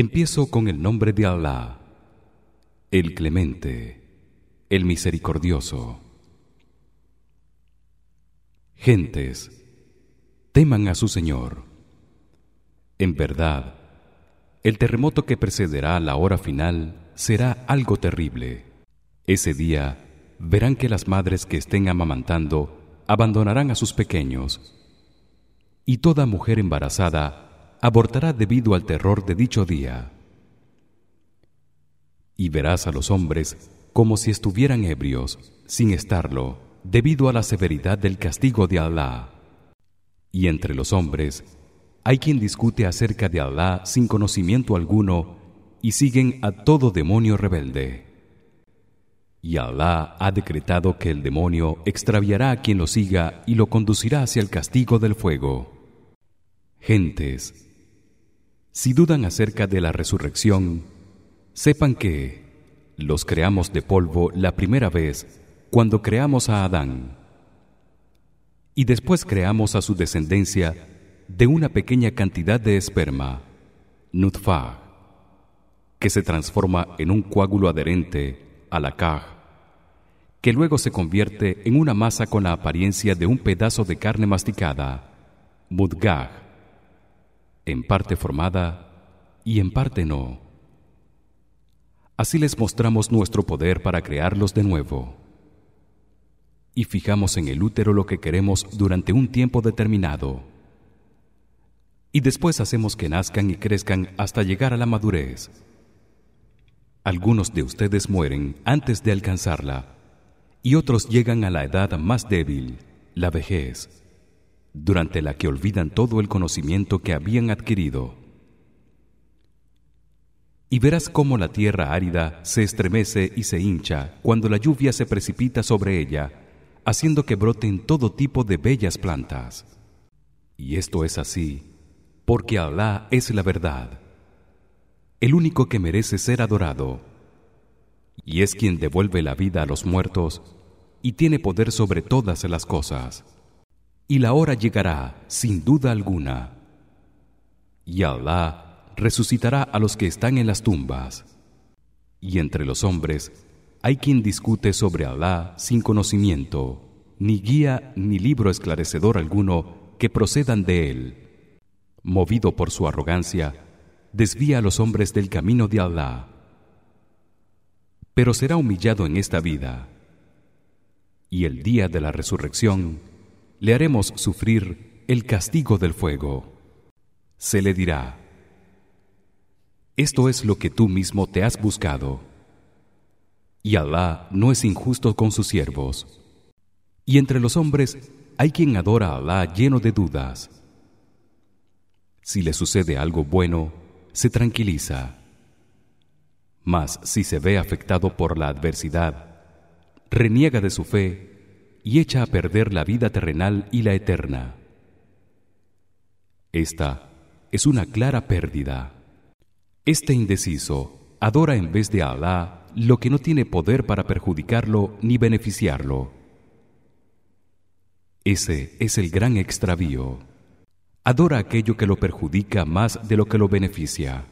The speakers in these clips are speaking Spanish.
Empiezo con el nombre de Allah, el Clemente, el Misericordioso. Gentes, teman a su Señor. En verdad, el terremoto que precederá la hora final será algo terrible. Ese día verán que las madres que estén amamantando abandonarán a sus pequeños y toda mujer embarazada abortará debido al terror de dicho día. Y verás a los hombres como si estuvieran ebrios, sin estarlo, debido a la severidad del castigo de Allah. Y entre los hombres hay quien discute acerca de Allah sin conocimiento alguno y siguen a todo demonio rebelde. Y Allah ha decretado que el demonio extraviará a quien lo siga y lo conducirá hacia el castigo del fuego. Gentes, si dudan acerca de la resurrección, sepan que los creamos de polvo la primera vez cuando creamos a Adán. Y después creamos a su descendencia de una pequeña cantidad de esperma, nutfa, que se transforma en un coágulo adherente a la kaj, que luego se convierte en una masa con la apariencia de un pedazo de carne masticada, mudgah en parte formada y en parte no. Así les mostramos nuestro poder para crearlos de nuevo. Y fijamos en el útero lo que queremos durante un tiempo determinado. Y después hacemos que nazcan y crezcan hasta llegar a la madurez. Algunos de ustedes mueren antes de alcanzarla y otros llegan a la edad más débil, la vejez durante la que olvidan todo el conocimiento que habían adquirido. Y verás cómo la tierra árida se estremece y se hincha cuando la lluvia se precipita sobre ella, haciendo que broten todo tipo de bellas plantas. Y esto es así porque Alá es la verdad, el único que merece ser adorado, y es quien devuelve la vida a los muertos y tiene poder sobre todas las cosas y la hora llegará sin duda alguna. Y Allah resucitará a los que están en las tumbas. Y entre los hombres hay quien discute sobre Allah sin conocimiento ni guía ni libro esclarecedor alguno que procedan de él. Movido por su arrogancia desvía a los hombres del camino de Allah pero será humillado en esta vida. Y el día de la resurrección le haremos sufrir el castigo del fuego. Se le dirá esto es lo que tú mismo te has buscado y Alá no es injusto con sus siervos. Y entre los hombres hay quien adora a Alá lleno de dudas. Si le sucede algo bueno se tranquiliza. Mas si se ve afectado por la adversidad reniega de su fe y echa a perder la vida terrenal y la eterna. Esta es una clara pérdida. Este indeciso adora en vez de Alá lo que no tiene poder para perjudicarlo ni beneficiarlo. Ese es el gran extravío. Adora aquello que lo perjudica más de lo que lo beneficia.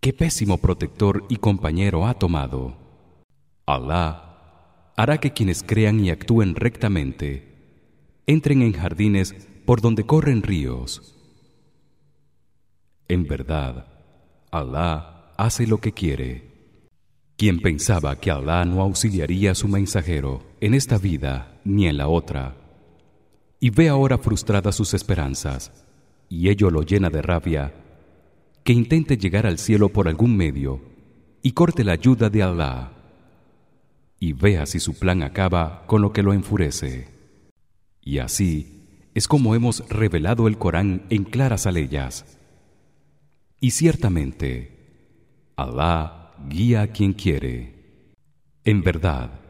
Qué pésimo protector y compañero ha tomado. Alá hará que quienes crean y actúen rectamente entren en jardines por donde corren ríos. En verdad, Alá hace lo que quiere. Quien pensaba que Alá no auxiliaría a su mensajero en esta vida ni en la otra, y ve ahora frustradas sus esperanzas, y ello lo llena de rabia, que intente llegar al cielo por algún medio y corte la ayuda de Alá y vea si su plan acaba con lo que lo enfurece. Y así es como hemos revelado el Corán en claras aleyas. Y ciertamente Alá guía a quien quiere. En verdad,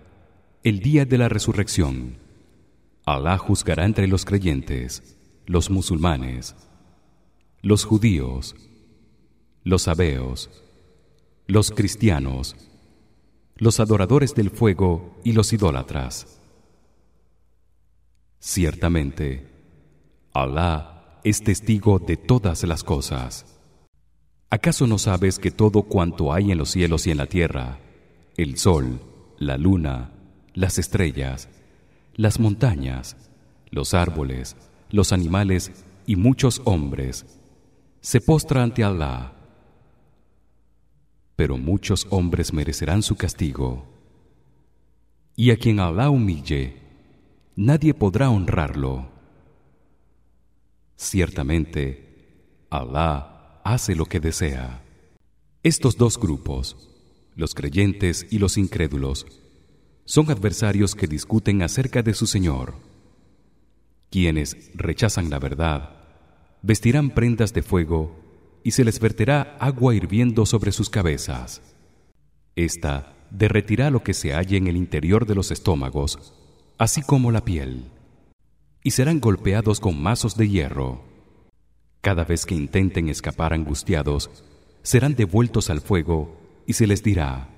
el día de la resurrección, Alá juzgará entre los creyentes, los musulmanes, los judíos, los abeos, los cristianos, los adoradores del fuego y los idólatras. Ciertamente, Alá es testigo de todas las cosas. ¿Acaso no sabes que todo cuanto hay en los cielos y en la tierra, el sol, la luna, las estrellas, las montañas, los árboles, los animales y muchos hombres se postra ante Allah? Pero muchos hombres merecerán su castigo. Y a quien Allah humille, nadie podrá honrarlo. Ciertamente, Allah hace lo que desea. Estos dos grupos, los creyentes y los incrédulos, son adversarios que discuten acerca de su Señor. Quienes rechazan la verdad vestirán prendas de fuego y se les verterá agua hirviendo sobre sus cabezas. Esta derretirá lo que se halle en el interior de los estómagos, así como la piel y serán golpeados con mazos de hierro. Cada vez que intenten escapar angustiados, serán devueltos al fuego y se les dirá: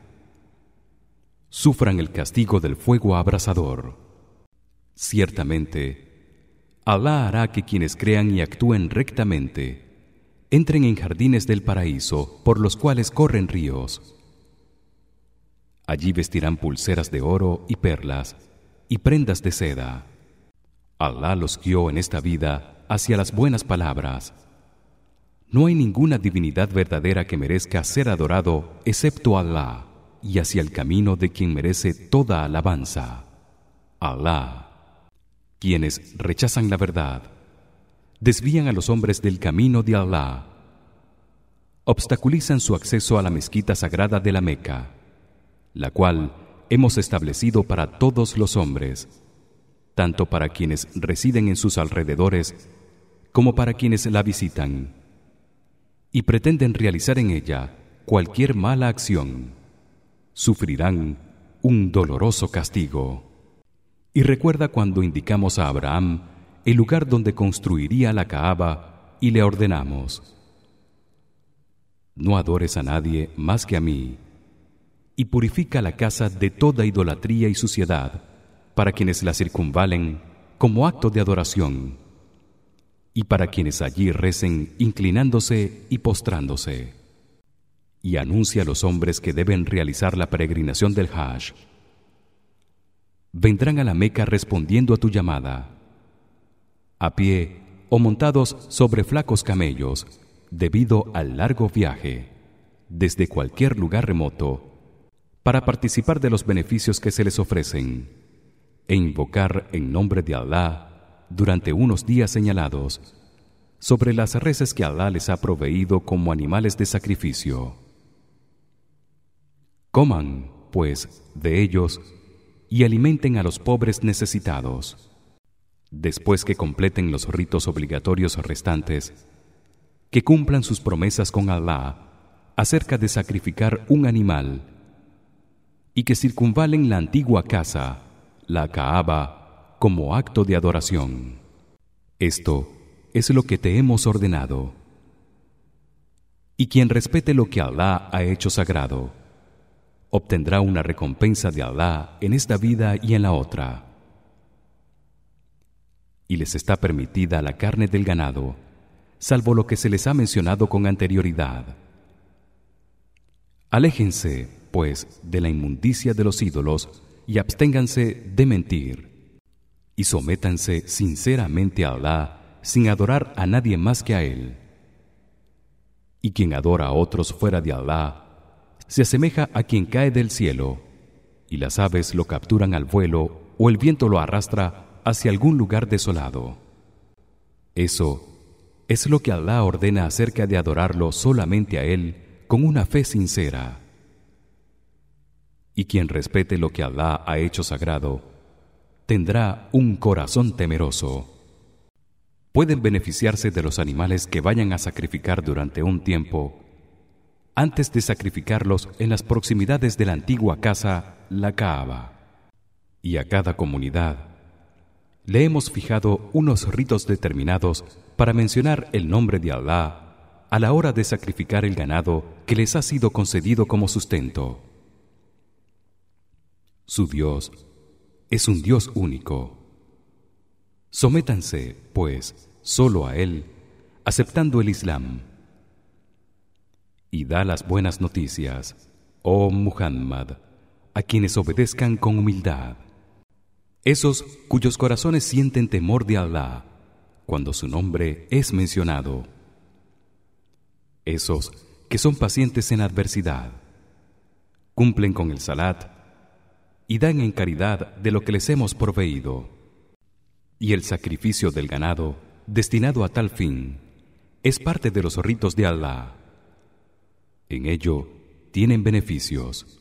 Sufran el castigo del fuego abrasador. Ciertamente, Alá hará que quienes crean y actúen rectamente entren en jardines del paraíso por los cuales corren ríos. Allí vestirán pulseras de oro y perlas y prendas de seda. Allah los guió en esta vida hacia las buenas palabras. No hay ninguna divinidad verdadera que merezca ser adorado excepto Allah y hacia el camino de quien merece toda alabanza. Allah. Quienes rechazan la verdad desvían a los hombres del camino de Allah. Obstaculizan su acceso a la mezquita sagrada de la Meca, la cual hemos establecido para todos los hombres tanto para quienes residen en sus alrededores como para quienes la visitan y pretenden realizar en ella cualquier mala acción sufrirán un doloroso castigo y recuerda cuando indicamos a Abraham el lugar donde construiría la Kaaba y le ordenamos no adores a nadie más que a mí y purifica la casa de toda idolatría y suciedad para quienes la circunvalen como acto de adoración y para quienes allí recen inclinándose y postrándose. Y anuncia a los hombres que deben realizar la peregrinación del Hajj. Vendrán a la Meca respondiendo a tu llamada a pie o montados sobre flacos camellos debido al largo viaje desde cualquier lugar remoto para participar de los beneficios que se les ofrecen e invocar en nombre de Allah durante unos días señalados sobre las reses que Allah les ha proveído como animales de sacrificio. Coman, pues, de ellos y alimenten a los pobres necesitados. Después que completen los ritos obligatorios restantes, que cumplan sus promesas con Allah acerca de sacrificar un animal y que circunvalen la antigua casa la Kaaba como acto de adoración. Esto es lo que te hemos ordenado. Y quien respete lo que Allah ha hecho sagrado, obtendrá una recompensa de Allah en esta vida y en la otra. Y les está permitida la carne del ganado, salvo lo que se les ha mencionado con anterioridad. Aléjense, pues, de la inmundicia de los ídolos y absténganse de mentir y sométanse sinceramente a Allah sin adorar a nadie más que a él. Y quien adora a otros fuera de Allah se asemeja a quien cae del cielo y las aves lo capturan al vuelo o el viento lo arrastra hacia algún lugar desolado. Eso es lo que Allah ordena acerca de adorarlo solamente a él con una fe sincera. Y quien respete lo que Allah ha hecho sagrado tendrá un corazón temeroso. Pueden beneficiarse de los animales que vayan a sacrificar durante un tiempo antes de sacrificarlos en las proximidades de la antigua casa la Kaaba. Y a cada comunidad le hemos fijado unos ritos determinados para mencionar el nombre de Allah a la hora de sacrificar el ganado que les ha sido concedido como sustento su Dios es un Dios único. Sométanse, pues, solo a él, aceptando el Islam. da las buenas noticias, oh Muhammad, a quienes obedezcan con humildad. Esos cuyos corazones sienten temor de Allah cuando su nombre es mencionado. Esos que son pacientes en adversidad, cumplen con el salat y dan en caridad de lo que les hemos proveído. Y el sacrificio del ganado destinado a tal fin es parte de los ritos de Allah. En ello tienen beneficios.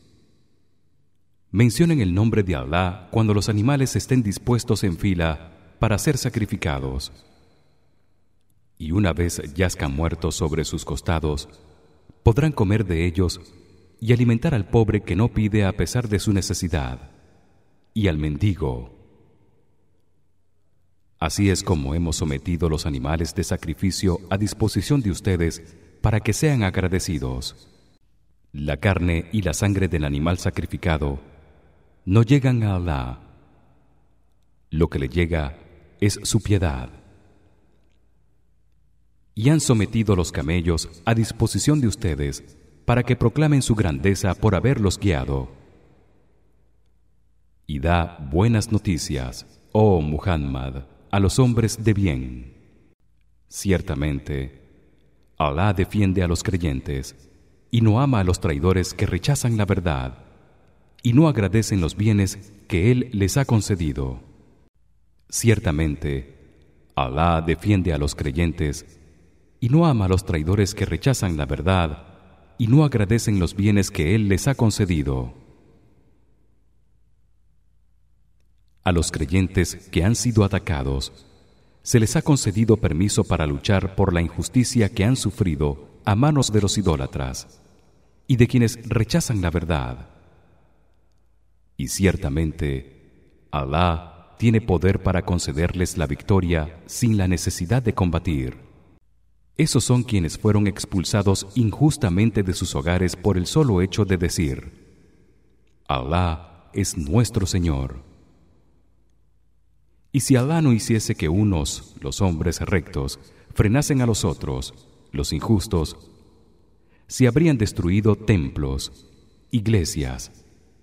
Mencionen el nombre de Allah cuando los animales estén dispuestos en fila para ser sacrificados. Y una vez yazcan muertos sobre sus costados, podrán comer de ellos y alimentar al pobre que no pide a pesar de su necesidad, y al mendigo. Así es como hemos sometido los animales de sacrificio a disposición de ustedes para que sean agradecidos. La carne y la sangre del animal sacrificado no llegan a Allah. Lo que le llega es su piedad. Y han sometido los camellos a disposición de ustedes para que proclamen su grandeza por haberlos guiado. Y da buenas noticias, oh Muhammad, a los hombres de bien. Ciertamente, Allah defiende a los creyentes y no ama a los traidores que rechazan la verdad y no agradecen los bienes que él les ha concedido. Ciertamente, Alá defiende a los creyentes y no ama a los traidores que rechazan la verdad y no agradecen los bienes que él les ha concedido. A los creyentes que han sido atacados se les ha concedido permiso para luchar por la injusticia que han sufrido a manos de los idólatras y de quienes rechazan la verdad. Y ciertamente Alá tiene poder para concederles la victoria sin la necesidad de combatir. Esos son quienes fueron expulsados injustamente de sus hogares por el solo hecho de decir: Alá es nuestro Señor. Y si Alá no hiciese que unos, los hombres rectos, frenasen a los otros, los injustos, se habrían destruido templos, iglesias,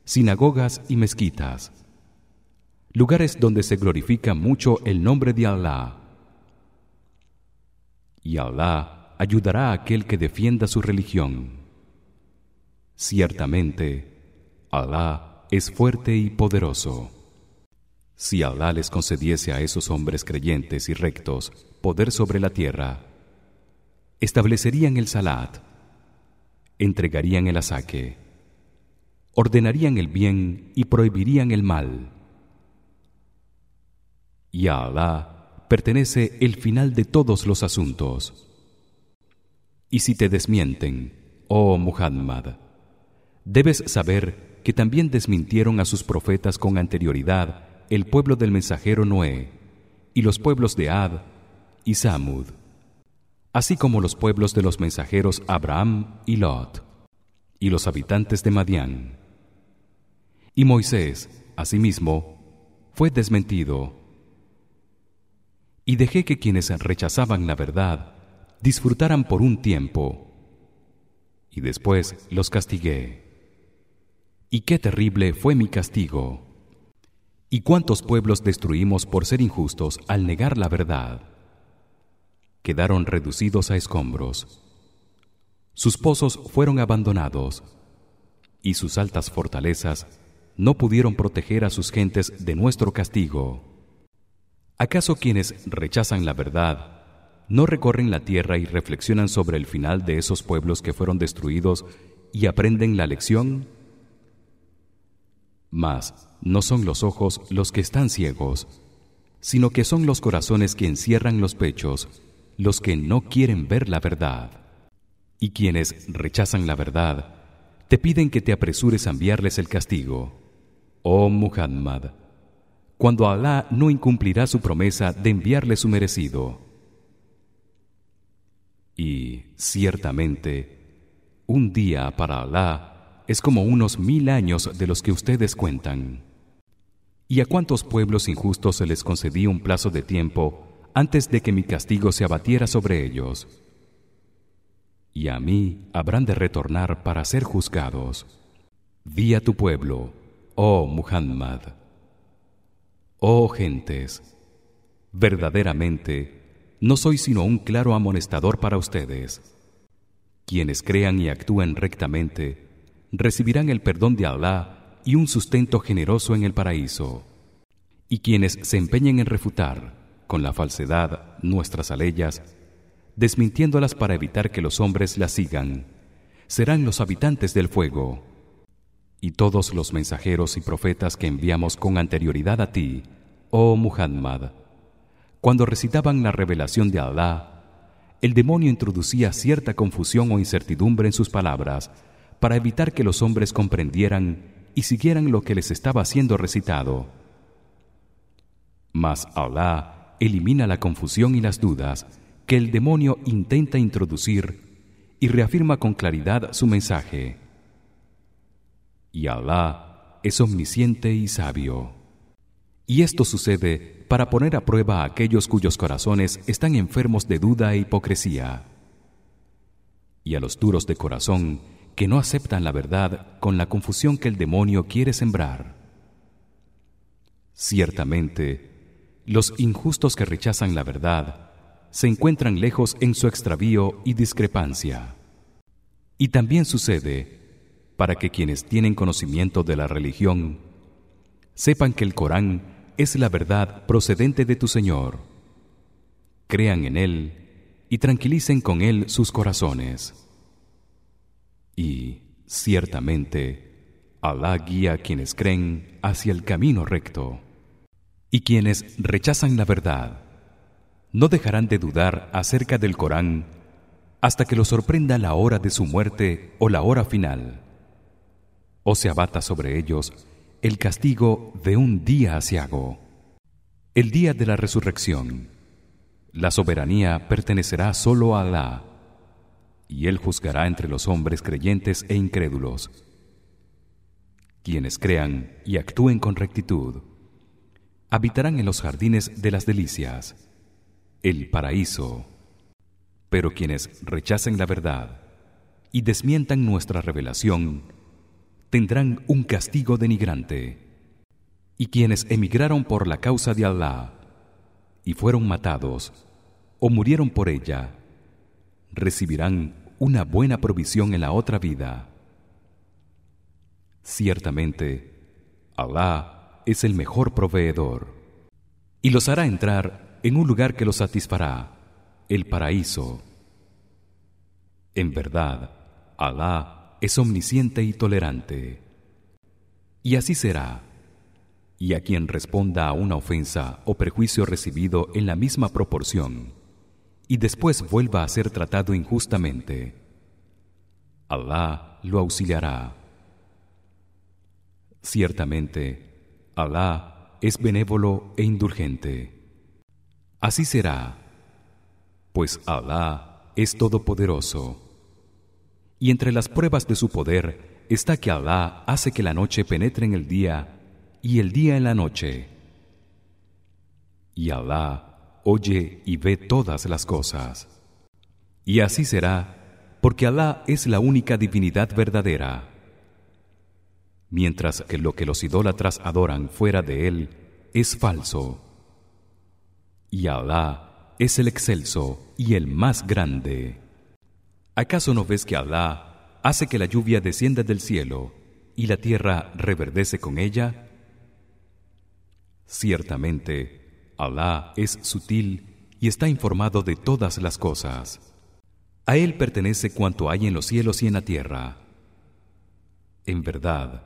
sinagogas y mezquitas lugares donde se glorifica mucho el nombre de Allah y Allah ayudará a aquel que defienda su religión. Ciertamente Allah es fuerte y poderoso. Si Allah les concediese a esos hombres creyentes y rectos poder sobre la tierra establecerían el salat entregarían el asaque ordenarían el bien y prohibirían el mal. Y a Allah pertenece el final de todos los asuntos. Y si te desmienten, oh Muhammad, debes saber que también desmintieron a sus profetas con anterioridad el pueblo del mensajero Noé y los pueblos de Ad y Samud, así como los pueblos de los mensajeros Abraham y Lot y los habitantes de Madián. Y Moisés, asimismo, fue desmentido. Y dejé que quienes rechazaban la verdad disfrutaran por un tiempo, y después los castigué. Y qué terrible fue mi castigo. Y cuántos pueblos destruimos por ser injustos al negar la verdad. Quedaron reducidos a escombros. Sus pozos fueron abandonados y sus altas fortalezas no pudieron proteger a sus gentes de nuestro castigo. ¿Acaso quienes rechazan la verdad no recorren la tierra y reflexionan sobre el final de esos pueblos que fueron destruidos y aprenden la lección? Mas no son los ojos los que están ciegos, sino que son los corazones que encierran los pechos, los que no quieren ver la verdad. Y quienes rechazan la verdad te piden que te apresures a enviarles el castigo oh Muhammad cuando Alá no incumplirá su promesa de enviarle su merecido. Y ciertamente un día para Alá es como unos mil años de los que ustedes cuentan. Y a cuántos pueblos injustos se les concedía un plazo de tiempo antes de que mi castigo se abatiera sobre ellos y a mí habrán de retornar para ser juzgados. Di a tu pueblo oh Muhammad. Oh gentes verdaderamente no soy sino un claro amonestador para ustedes. Quienes crean y actúen rectamente recibirán el perdón de Allah y un sustento generoso en el paraíso. Y quienes se empeñen en refutar con la falsedad nuestras aleyas desmintiéndolas para evitar que los hombres las sigan serán los habitantes del fuego y todos los mensajeros y profetas que enviamos con anterioridad a ti oh Muhammad cuando recitaban la revelación de Allah el demonio introducía cierta confusión o incertidumbre en sus palabras para evitar que los hombres comprendieran y siguieran lo que les estaba siendo recitado mas Allah elimina la confusión y las dudas que el demonio intenta introducir y reafirma con claridad su mensaje. Y Allah es omnisciente y sabio. Y esto sucede para poner a prueba a aquellos cuyos corazones están enfermos de duda e hipocresía. Y a los duros de corazón que no aceptan la verdad con la confusión que el demonio quiere sembrar. Ciertamente, los injustos que rechazan la verdad se encuentran lejos en su extravío y discrepancia. Y también sucede para que quienes tienen conocimiento de la religión sepan que el Corán es la verdad procedente de tu Señor. Crean en él y tranquilicen con él sus corazones. Y ciertamente Allah guía a quienes creen hacia el camino recto. Y quienes rechazan la verdad no dejarán de dudar acerca del Corán hasta que los sorprenda la hora de su muerte o la hora final o se abata sobre ellos el castigo de un día asiago el día de la resurrección. La soberanía pertenecerá solo a Alá y él juzgará entre los hombres creyentes e incrédulos. Quienes crean y actúen con rectitud habitarán en los jardines de las delicias el paraíso. Pero quienes rechacen la verdad y desmientan nuestra revelación tendrán un castigo denigrante y quienes emigraron por la causa de Allah y fueron matados o murieron por ella recibirán una buena provisión en la otra vida ciertamente Allah es el mejor proveedor y los hará entrar en un lugar que los satisfará, el paraíso. En verdad, Alá es omnisciente y tolerante. Y así será. Y a quien responda a una ofensa o prejuicio recibido en la misma proporción y después vuelva a ser tratado injustamente, Alá lo auxiliará. Ciertamente, Alá es benévolo e indulgente. Así será, pues Alá es todopoderoso. Y entre las pruebas de su poder está que Alá hace que la noche penetre en el día y el día en la noche. Y Alá oye y ve todas las cosas. Y así será, porque Alá es la única divinidad verdadera. Mientras que lo que los idólatras adoran fuera de él es falso y Alá es el excelso y el más grande. ¿Acaso no ves que Alá hace que la lluvia descienda del cielo y la tierra reverdece con ella? Ciertamente, Alá es sutil y está informado de todas las cosas. A él pertenece cuanto hay en los cielos y en la tierra. En verdad,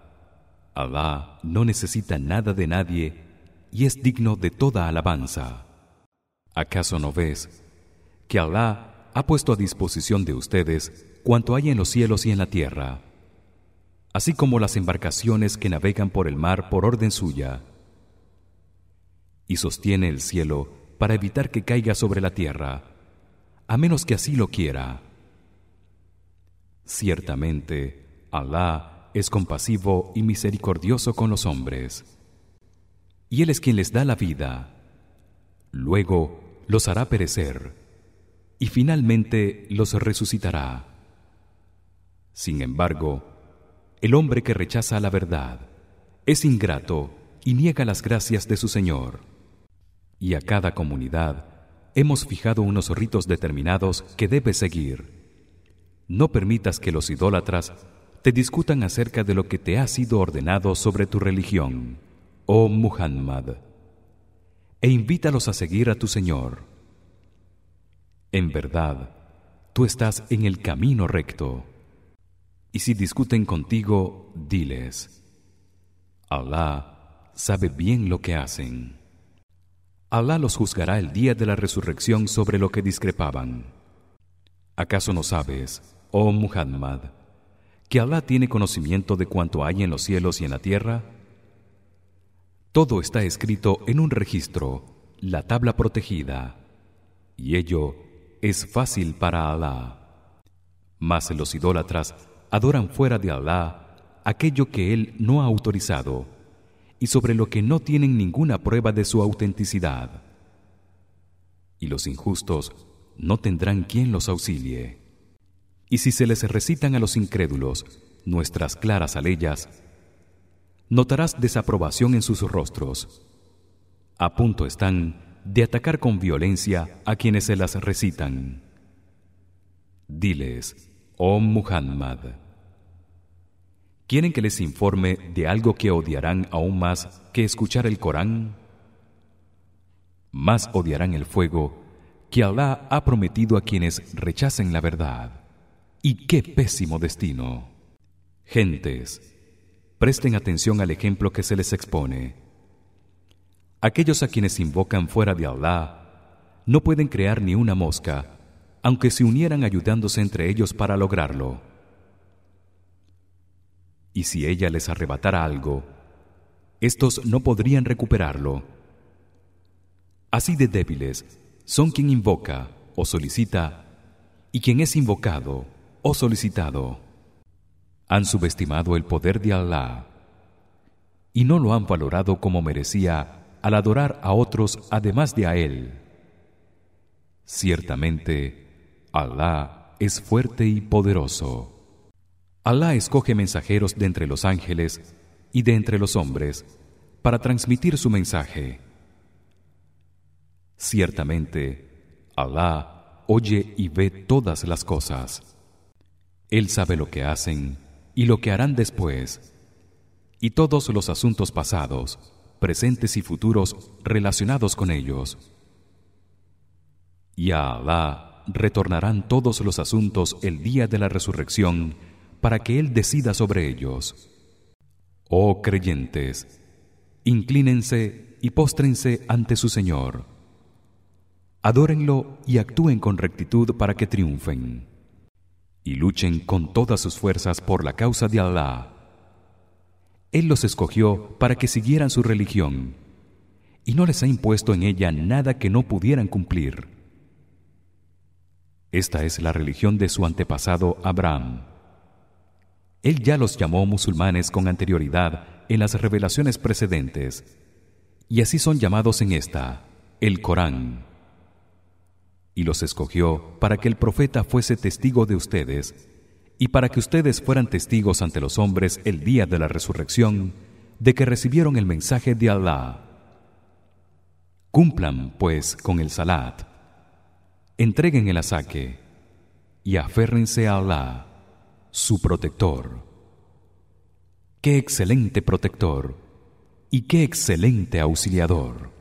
Alá no necesita nada de nadie y es digno de toda alabanza. ¿Acaso no ves que Alá ha puesto a disposición de ustedes cuanto hay en los cielos y en la tierra, así como las embarcaciones que navegan por el mar por orden suya, y sostiene el cielo para evitar que caiga sobre la tierra, a menos que así lo quiera? Ciertamente, Alá es compasivo y misericordioso con los hombres, y él es quien les da la vida. Luego los hará perecer y finalmente los resucitará Sin embargo, el hombre que rechaza la verdad es ingrato y niega las gracias de su Señor. Y a cada comunidad hemos fijado unos ritos determinados que debe seguir. No permitas que los idólatras te discutan acerca de lo que te ha sido ordenado sobre tu religión, oh Muhammad, e invítalos a seguir a tu Señor. En verdad, tú estás en el camino recto. Y si discuten contigo, diles: Allah sabe bien lo que hacen. Allah los juzgará el día de la resurrección sobre lo que discrepaban. ¿Acaso no sabes, oh Muhammad, que Allah tiene conocimiento de cuanto hay en los cielos y en la tierra? Todo está escrito en un registro, la tabla protegida, y ello es fácil para Allah. Mas los idólatras adoran fuera de Allah aquello que él no ha autorizado y sobre lo que no tienen ninguna prueba de su autenticidad. Y los injustos no tendrán quien los auxilie. Y si se les recitan a los incrédulos nuestras claras aleyas, notarás desaprobación en sus rostros. A punto están de atacar con violencia a quienes se las recitan. Diles, oh Muhammad, ¿Quieren que les informe de algo que odiarán aún más que escuchar el Corán? Más odiarán el fuego que Allah ha prometido a quienes rechacen la verdad. Y qué pésimo destino. Gentes, presten atención al ejemplo que se les expone. Aquellos a quienes invocan fuera de Allah no pueden crear ni una mosca, aunque se unieran ayudándose entre ellos para lograrlo. Y si ella les arrebatara algo estos no podrían recuperarlo. Así de débiles son quien invoca o solicita y quien es invocado o solicitado. Han subestimado el poder de Allah y no lo han valorado como merecía al adorar a otros además de a él ciertamente Allah es fuerte y poderoso Alá escoge mensajeros de entre los ángeles y de entre los hombres para transmitir su mensaje. Ciertamente, Alá oye y ve todas las cosas. Él sabe lo que hacen y lo que harán después, y todos los asuntos pasados, presentes y futuros relacionados con ellos. Y a Alá retornarán todos los asuntos el día de la resurrección para que él decida sobre ellos. Oh creyentes, inclínense y póstrense ante su Señor. Adórenlo y actúen con rectitud para que triunfen. Y luchen con todas sus fuerzas por la causa de Allah. Él los escogió para que siguieran su religión y no les ha impuesto en ella nada que no pudieran cumplir. Esta es la religión de su antepasado Abraham. Él ya los llamó musulmanes con anterioridad en las revelaciones precedentes, y así son llamados en esta, el Corán. Y los escogió para que el profeta fuese testigo de ustedes y para que ustedes fueran testigos ante los hombres el día de la resurrección de que recibieron el mensaje de Allah. Cumplan pues con el salat. Entreguen el asaque y aférrense a Allah su protector. Qué excelente protector y qué excelente auxiliador.